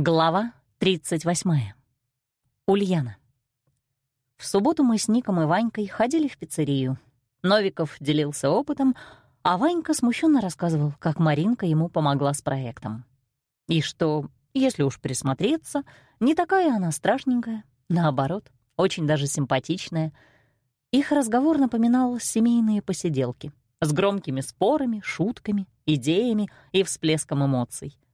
Глава 38. Ульяна. В субботу мы с Ником и Ванькой ходили в пиццерию. Новиков делился опытом, а Ванька смущенно рассказывал, как Маринка ему помогла с проектом. И что, если уж присмотреться, не такая она страшненькая, наоборот, очень даже симпатичная. Их разговор напоминал семейные посиделки с громкими спорами, шутками, идеями и всплеском эмоций —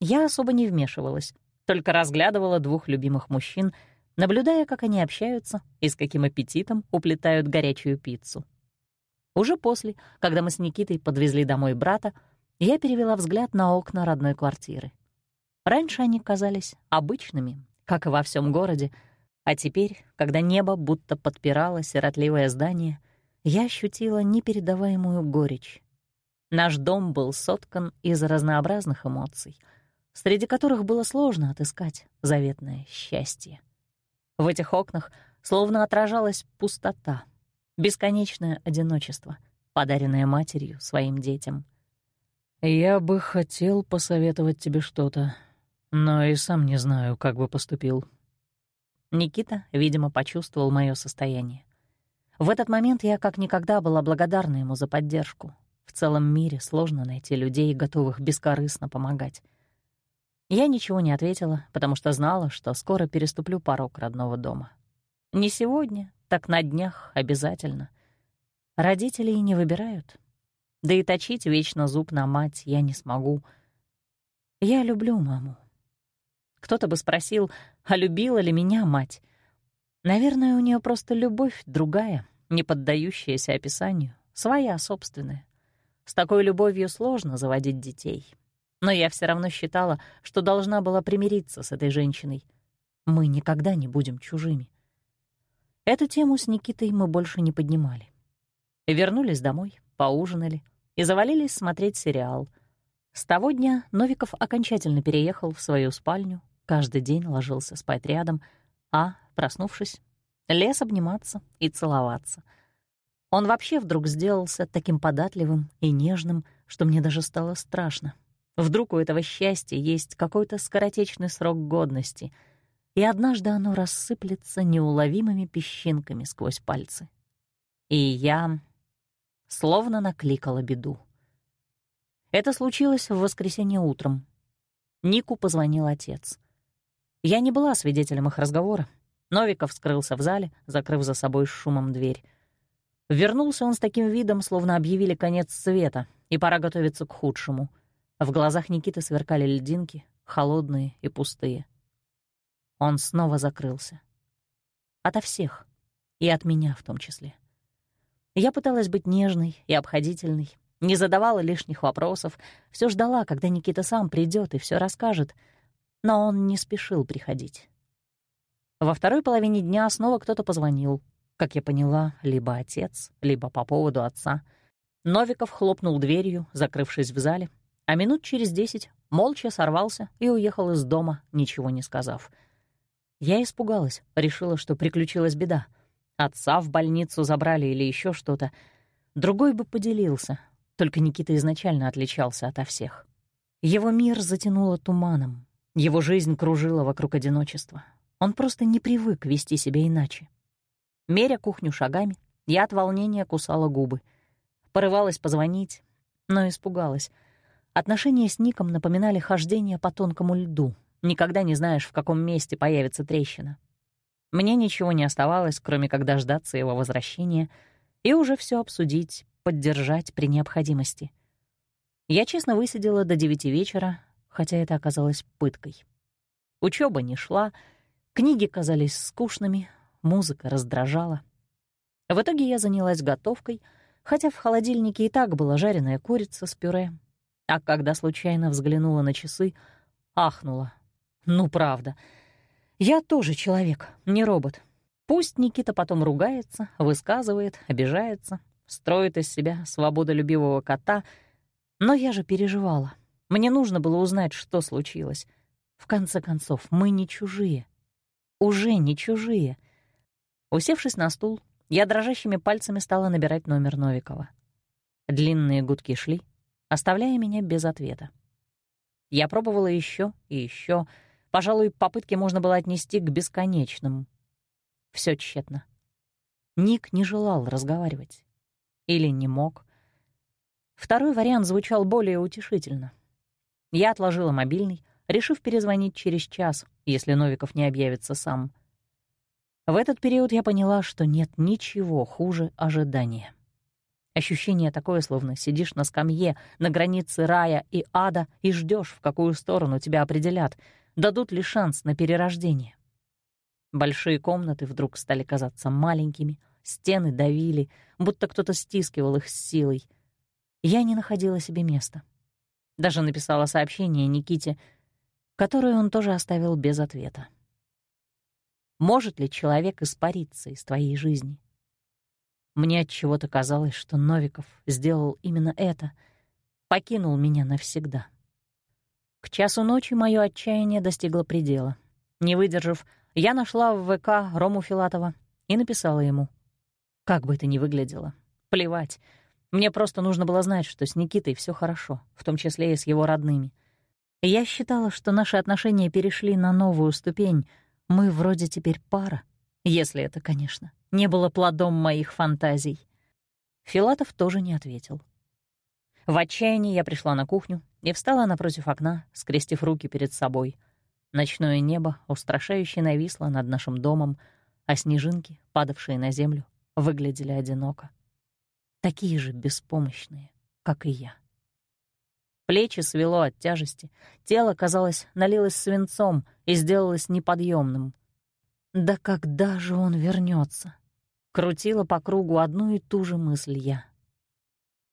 я особо не вмешивалась, только разглядывала двух любимых мужчин, наблюдая, как они общаются и с каким аппетитом уплетают горячую пиццу. Уже после, когда мы с Никитой подвезли домой брата, я перевела взгляд на окна родной квартиры. Раньше они казались обычными, как и во всем городе, а теперь, когда небо будто подпирало сиротливое здание, я ощутила непередаваемую горечь. Наш дом был соткан из разнообразных эмоций — среди которых было сложно отыскать заветное счастье. В этих окнах словно отражалась пустота, бесконечное одиночество, подаренное матерью своим детям. «Я бы хотел посоветовать тебе что-то, но и сам не знаю, как бы поступил». Никита, видимо, почувствовал мое состояние. В этот момент я как никогда была благодарна ему за поддержку. В целом мире сложно найти людей, готовых бескорыстно помогать. Я ничего не ответила, потому что знала, что скоро переступлю порог родного дома. Не сегодня, так на днях обязательно. Родителей не выбирают. Да и точить вечно зуб на мать я не смогу. Я люблю маму. Кто-то бы спросил, а любила ли меня мать? Наверное, у нее просто любовь другая, не поддающаяся описанию, своя собственная. С такой любовью сложно заводить детей, но я все равно считала, что должна была примириться с этой женщиной. Мы никогда не будем чужими. Эту тему с Никитой мы больше не поднимали. Вернулись домой, поужинали и завалились смотреть сериал. С того дня Новиков окончательно переехал в свою спальню, каждый день ложился спать рядом, а, проснувшись, лез обниматься и целоваться. Он вообще вдруг сделался таким податливым и нежным, что мне даже стало страшно. Вдруг у этого счастья есть какой-то скоротечный срок годности, и однажды оно рассыплется неуловимыми песчинками сквозь пальцы. И я словно накликала беду. Это случилось в воскресенье утром. Нику позвонил отец. Я не была свидетелем их разговора. Новиков скрылся в зале, закрыв за собой шумом дверь. Вернулся он с таким видом, словно объявили конец света, и пора готовиться к худшему — в глазах Никиты сверкали льдинки, холодные и пустые. Он снова закрылся. Ото всех. И от меня в том числе. Я пыталась быть нежной и обходительной, не задавала лишних вопросов, все ждала, когда Никита сам придет и все расскажет, но он не спешил приходить. Во второй половине дня снова кто-то позвонил. Как я поняла, либо отец, либо по поводу отца. Новиков хлопнул дверью, закрывшись в зале, а минут через десять молча сорвался и уехал из дома, ничего не сказав. Я испугалась, решила, что приключилась беда. Отца в больницу забрали или еще что-то. Другой бы поделился, только Никита изначально отличался ото всех. Его мир затянуло туманом, его жизнь кружила вокруг одиночества. Он просто не привык вести себя иначе. Меря кухню шагами, я от волнения кусала губы. Порывалась позвонить, но испугалась — Отношения с Ником напоминали хождение по тонкому льду. Никогда не знаешь, в каком месте появится трещина. Мне ничего не оставалось, кроме как дождаться его возвращения и уже все обсудить, поддержать при необходимости. Я честно высидела до девяти вечера, хотя это оказалось пыткой. Учеба не шла, книги казались скучными, музыка раздражала. В итоге я занялась готовкой, хотя в холодильнике и так была жареная курица с пюре, а когда случайно взглянула на часы, ахнула. Ну, правда. Я тоже человек, не робот. Пусть Никита потом ругается, высказывает, обижается, строит из себя свободолюбивого кота, но я же переживала. Мне нужно было узнать, что случилось. В конце концов, мы не чужие. Уже не чужие. Усевшись на стул, я дрожащими пальцами стала набирать номер Новикова. Длинные гудки шли, оставляя меня без ответа. Я пробовала еще и еще, Пожалуй, попытки можно было отнести к бесконечным. Все тщетно. Ник не желал разговаривать. Или не мог. Второй вариант звучал более утешительно. Я отложила мобильный, решив перезвонить через час, если Новиков не объявится сам. В этот период я поняла, что нет ничего хуже ожидания. Ощущение такое, словно сидишь на скамье на границе рая и ада и ждешь, в какую сторону тебя определят, дадут ли шанс на перерождение. Большие комнаты вдруг стали казаться маленькими, стены давили, будто кто-то стискивал их с силой. Я не находила себе места. Даже написала сообщение Никите, которое он тоже оставил без ответа. Может ли человек испариться из твоей жизни? Мне от чего-то казалось, что Новиков сделал именно это, покинул меня навсегда. К часу ночи мое отчаяние достигло предела. Не выдержав, я нашла в ВК Рому Филатова и написала ему. Как бы это ни выглядело, плевать. Мне просто нужно было знать, что с Никитой все хорошо, в том числе и с его родными. Я считала, что наши отношения перешли на новую ступень. Мы вроде теперь пара, если это, конечно, не было плодом моих фантазий. Филатов тоже не ответил. В отчаянии я пришла на кухню и встала напротив окна, скрестив руки перед собой — Ночное небо устрашающе нависло над нашим домом, а снежинки, падавшие на землю, выглядели одиноко. Такие же беспомощные, как и я. Плечи свело от тяжести, тело, казалось, налилось свинцом и сделалось неподъемным. «Да когда же он вернется? Крутила по кругу одну и ту же мысль я.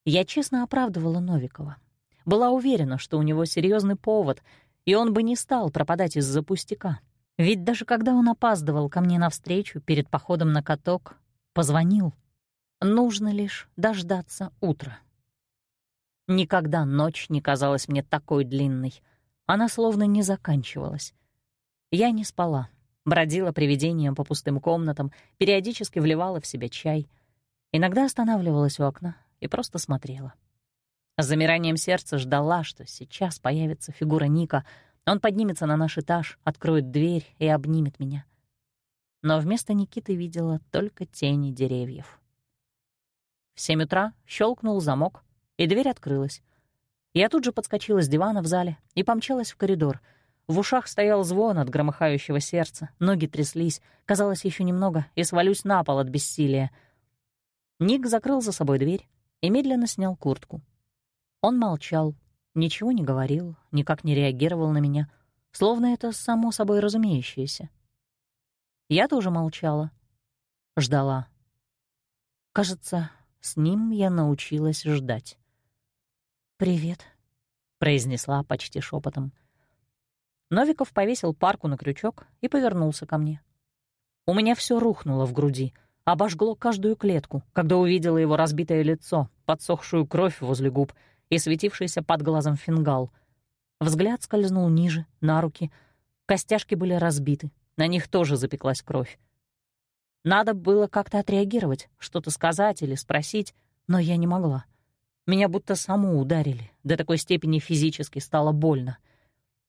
Я честно оправдывала Новикова. Была уверена, что у него серьезный повод — и он бы не стал пропадать из-за пустяка. Ведь даже когда он опаздывал ко мне навстречу перед походом на каток, позвонил. Нужно лишь дождаться утра. Никогда ночь не казалась мне такой длинной. Она словно не заканчивалась. Я не спала, бродила привидением по пустым комнатам, периодически вливала в себя чай. Иногда останавливалась у окна и просто смотрела. С замиранием сердца ждала, что сейчас появится фигура Ника. Он поднимется на наш этаж, откроет дверь и обнимет меня. Но вместо Никиты видела только тени деревьев. В семь утра щелкнул замок, и дверь открылась. Я тут же подскочила с дивана в зале и помчалась в коридор. В ушах стоял звон от громыхающего сердца, ноги тряслись, казалось, еще немного, и свалюсь на пол от бессилия. Ник закрыл за собой дверь и медленно снял куртку. Он молчал, ничего не говорил, никак не реагировал на меня, словно это само собой разумеющееся. Я тоже молчала, ждала. Кажется, с ним я научилась ждать. «Привет», — произнесла почти шепотом. Новиков повесил парку на крючок и повернулся ко мне. У меня все рухнуло в груди, обожгло каждую клетку, когда увидела его разбитое лицо, подсохшую кровь возле губ — и светившийся под глазом фингал. Взгляд скользнул ниже, на руки. Костяшки были разбиты, на них тоже запеклась кровь. Надо было как-то отреагировать, что-то сказать или спросить, но я не могла. Меня будто саму ударили, до такой степени физически стало больно.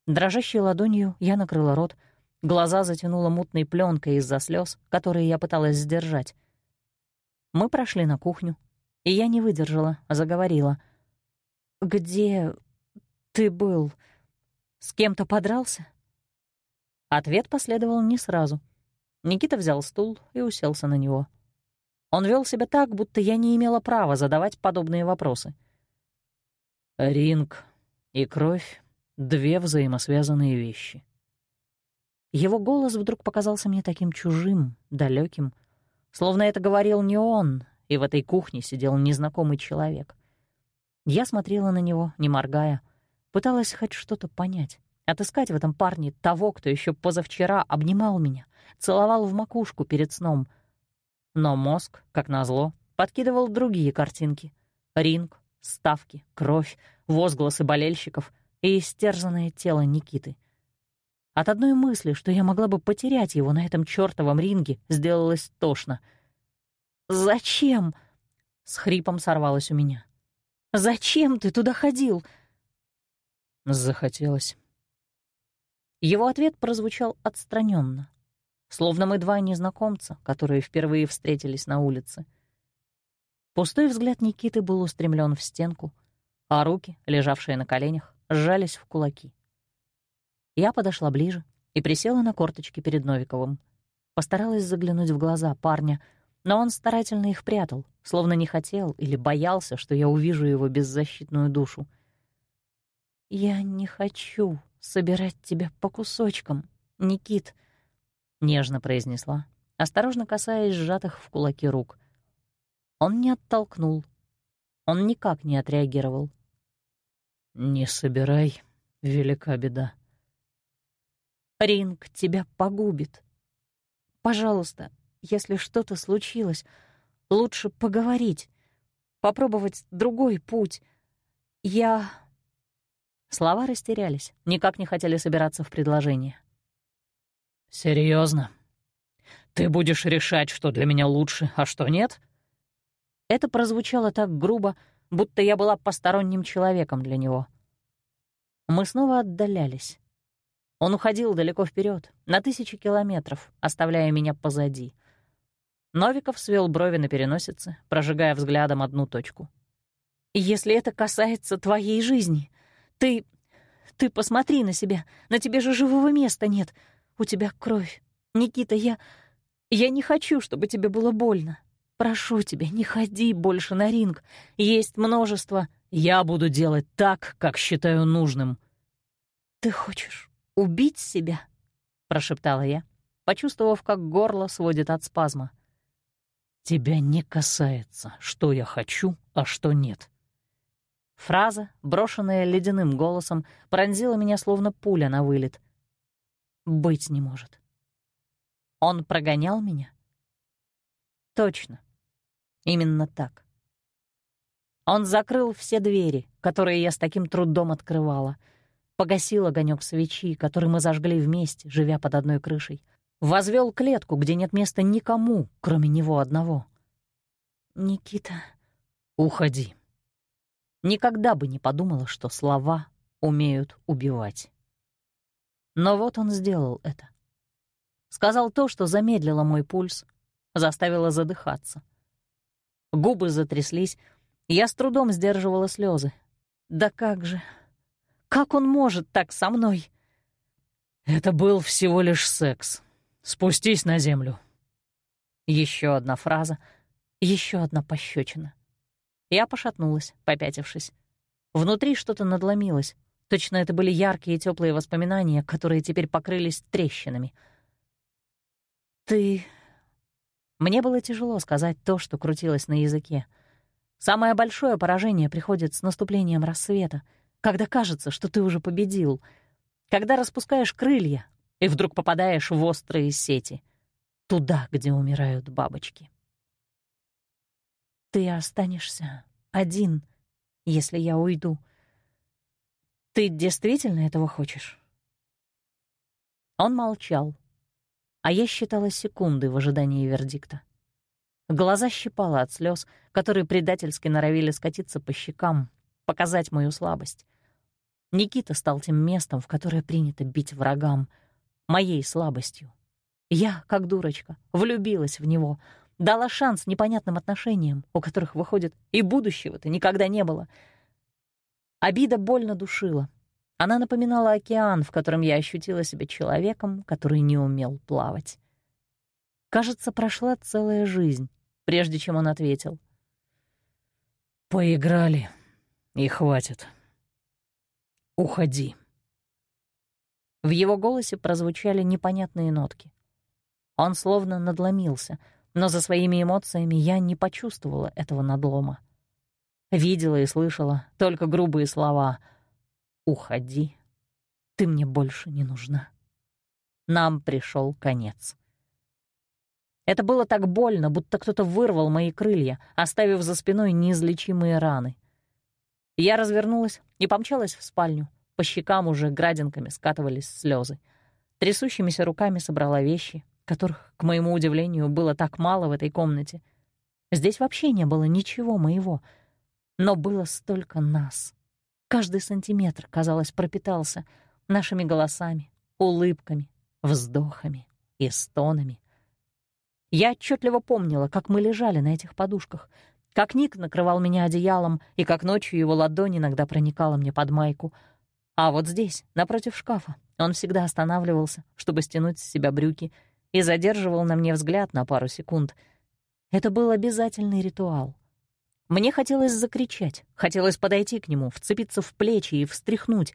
Дрожащей ладонью я накрыла рот, глаза затянула мутной пленкой из-за слез, которые я пыталась сдержать. Мы прошли на кухню, и я не выдержала, а заговорила — «Где ты был? С кем-то подрался?» Ответ последовал не сразу. Никита взял стул и уселся на него. Он вел себя так, будто я не имела права задавать подобные вопросы. «Ринг и кровь — две взаимосвязанные вещи». Его голос вдруг показался мне таким чужим, далеким, словно это говорил не он, и в этой кухне сидел незнакомый человек — я смотрела на него, не моргая, пыталась хоть что-то понять, отыскать в этом парне того, кто еще позавчера обнимал меня, целовал в макушку перед сном. Но мозг, как назло, подкидывал другие картинки. Ринг, ставки, кровь, возгласы болельщиков и истерзанное тело Никиты. От одной мысли, что я могла бы потерять его на этом чёртовом ринге, сделалось тошно. «Зачем?» — с хрипом сорвалось у меня. Зачем ты туда ходил?» Захотелось. Его ответ прозвучал отстраненно, словно мы два незнакомца, которые впервые встретились на улице. Пустой взгляд Никиты был устремлен в стенку, а руки, лежавшие на коленях, сжались в кулаки. Я подошла ближе и присела на корточки перед Новиковым. Постаралась заглянуть в глаза парня, но он старательно их прятал, словно не хотел или боялся, что я увижу его беззащитную душу. «Я не хочу собирать тебя по кусочкам, Никит», — нежно произнесла, осторожно касаясь сжатых в кулаки рук. Он не оттолкнул. Он никак не отреагировал. «Не собирай, велика беда», Ринг тебя погубит. Пожалуйста, если что-то случилось, лучше поговорить, попробовать другой путь. Я...» Слова растерялись, никак не хотели собираться в предложение. Серьезно? Ты будешь решать, что для меня лучше, а что нет?» Это прозвучало так грубо, будто я была посторонним человеком для него. Мы снова отдалялись. Он уходил далеко вперед, на тысячи километров, оставляя меня позади. Новиков свел брови на переносице, прожигая взглядом одну точку. «Если это касается твоей жизни, ты... ты посмотри на себя, на тебе же живого места нет, у тебя кровь. Никита, я... я не хочу, чтобы тебе было больно. Прошу тебя, не ходи больше на ринг. Есть множество... Я буду делать так, как считаю нужным». «Ты хочешь убить себя?» — прошептала я, почувствовав, как горло сводит от спазма. «Тебя не касается, что я хочу, а что нет». Фраза, брошенная ледяным голосом, пронзила меня словно пуля на вылет. «Быть не может». Он прогонял меня? Точно. Именно так. Он закрыл все двери, которые я с таким трудом открывала — погасил огонек свечи, который мы зажгли вместе, живя под одной крышей, возвел клетку, где нет места никому, кроме него одного. «Никита...» «Уходи». Никогда бы не подумала, что слова умеют убивать. Но вот он сделал это. Сказал то, что замедлило мой пульс, заставило задыхаться. Губы затряслись, я с трудом сдерживала слезы. Да как же, как он может так со мной?» «Это был всего лишь секс. Спустись на землю». Еще одна фраза, еще одна пощечина. Я пошатнулась, попятившись. Внутри что-то надломилось. Точно это были яркие и теплые воспоминания, которые теперь покрылись трещинами. «Ты...» Мне было тяжело сказать то, что крутилось на языке. Самое большое поражение приходит с наступлением рассвета — когда кажется, что ты уже победил, когда распускаешь крылья и вдруг попадаешь в острые сети, туда, где умирают бабочки. Ты останешься один, если я уйду. Ты действительно этого хочешь? Он молчал, а я считала секунды в ожидании вердикта. Глаза щипало от слез, которые предательски норовили скатиться по щекам, показать мою слабость. Никита стал тем местом, в которое принято бить врагам, моей слабостью. Я, как дурочка, влюбилась в него, дала шанс непонятным отношениям, у которых, выходит, и будущего-то никогда не было. Обида больно душила. Она напоминала океан, в котором я ощутила себя человеком, который не умел плавать. Кажется, прошла целая жизнь, прежде чем он ответил. «Поиграли, и хватит». «Уходи». В его голосе прозвучали непонятные нотки. Он словно надломился, но за своими эмоциями я не почувствовала этого надлома. Видела и слышала только грубые слова «Уходи, ты мне больше не нужна». Нам пришел конец. Это было так больно, будто кто-то вырвал мои крылья, оставив за спиной неизлечимые раны. Я развернулась и помчалась в спальню. По щекам уже градинками скатывались слезы. Трясущимися руками собрала вещи, которых, к моему удивлению, было так мало в этой комнате. Здесь вообще не было ничего моего, но было столько нас. Каждый сантиметр, казалось, пропитался нашими голосами, улыбками, вздохами и стонами. Я отчетливо помнила, как мы лежали на этих подушках, как Ник накрывал меня одеялом и как ночью его ладонь иногда проникала мне под майку. А вот здесь, напротив шкафа, он всегда останавливался, чтобы стянуть с себя брюки, и задерживал на мне взгляд на пару секунд. Это был обязательный ритуал. Мне хотелось закричать, хотелось подойти к нему, вцепиться в плечи и встряхнуть.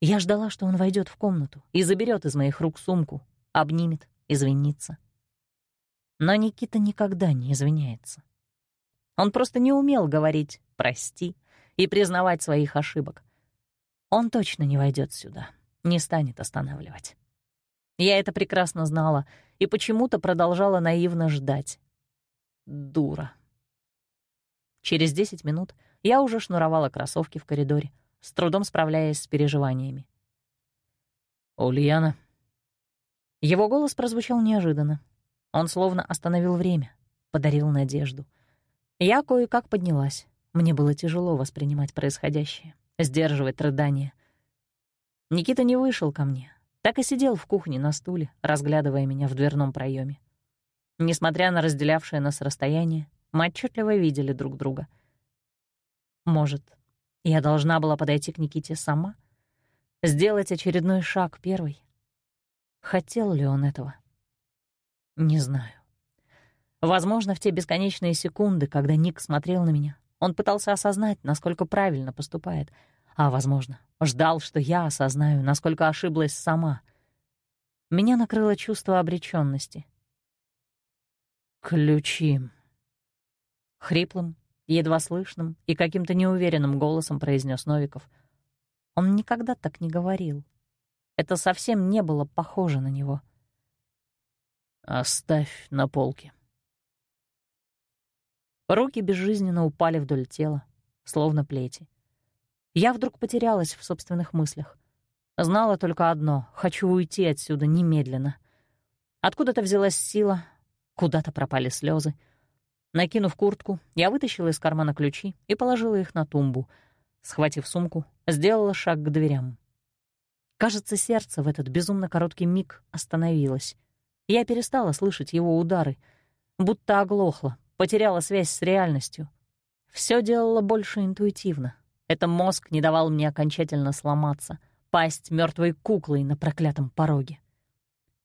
Я ждала, что он войдет в комнату и заберет из моих рук сумку, обнимет, извинится. Но Никита никогда не извиняется. Он просто не умел говорить «прости» и признавать своих ошибок. Он точно не войдет сюда, не станет останавливать. Я это прекрасно знала и почему-то продолжала наивно ждать. Дура. Через десять минут я уже шнуровала кроссовки в коридоре, с трудом справляясь с переживаниями. «Ульяна». Его голос прозвучал неожиданно. Он словно остановил время, подарил надежду. Я кое-как поднялась. Мне было тяжело воспринимать происходящее, сдерживать рыдания. Никита не вышел ко мне, так и сидел в кухне на стуле, разглядывая меня в дверном проеме. Несмотря на разделявшее нас расстояние, мы отчетливо видели друг друга. Может, я должна была подойти к Никите сама? Сделать очередной шаг первый? Хотел ли он этого? Не знаю. Возможно, в те бесконечные секунды, когда Ник смотрел на меня, он пытался осознать, насколько правильно поступает — а, возможно, ждал, что я осознаю, насколько ошиблась сама. Меня накрыло чувство обречённости. «Ключи». Хриплым, едва слышным и каким-то неуверенным голосом произнес Новиков. Он никогда так не говорил. Это совсем не было похоже на него. «Оставь на полке». Руки безжизненно упали вдоль тела, словно плети. Я вдруг потерялась в собственных мыслях. Знала только одно — хочу уйти отсюда немедленно. Откуда-то взялась сила, куда-то пропали слезы. Накинув куртку, я вытащила из кармана ключи и положила их на тумбу. Схватив сумку, сделала шаг к дверям. Кажется, сердце в этот безумно короткий миг остановилось. Я перестала слышать его удары, будто оглохла, потеряла связь с реальностью. Все делала больше интуитивно, это мозг не давал мне окончательно сломаться, пасть мертвой куклой на проклятом пороге.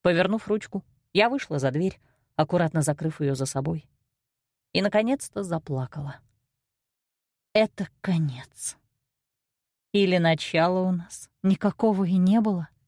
Повернув ручку, я вышла за дверь, аккуратно закрыв ее за собой. И, наконец-то, заплакала. Это конец. Или начала у нас никакого и не было —